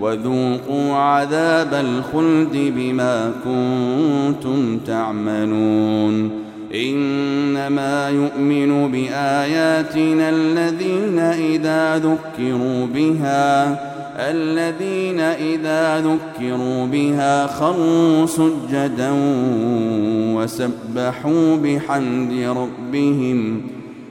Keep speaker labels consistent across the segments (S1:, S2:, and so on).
S1: وذوقوا عذاب الخلد بما كنتم تعملون. إنما يؤمن بآياتنا الذين إذا ذكروا بها الذين إذا ذكروا بها خروا سجدا وسبحوا بحمد ربهم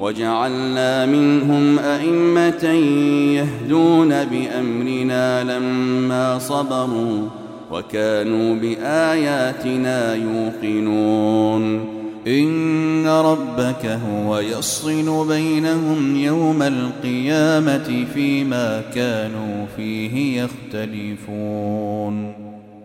S1: وجعلنا منهم أئمة يهدون بأمرنا لما صبروا وكانوا بآياتنا يوقنون. إن ربك هو يصل بينهم يوم القيامة فيما كانوا فيه يختلفون.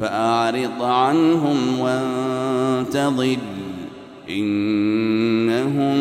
S1: فأعرض عنهم وانتظر إنهم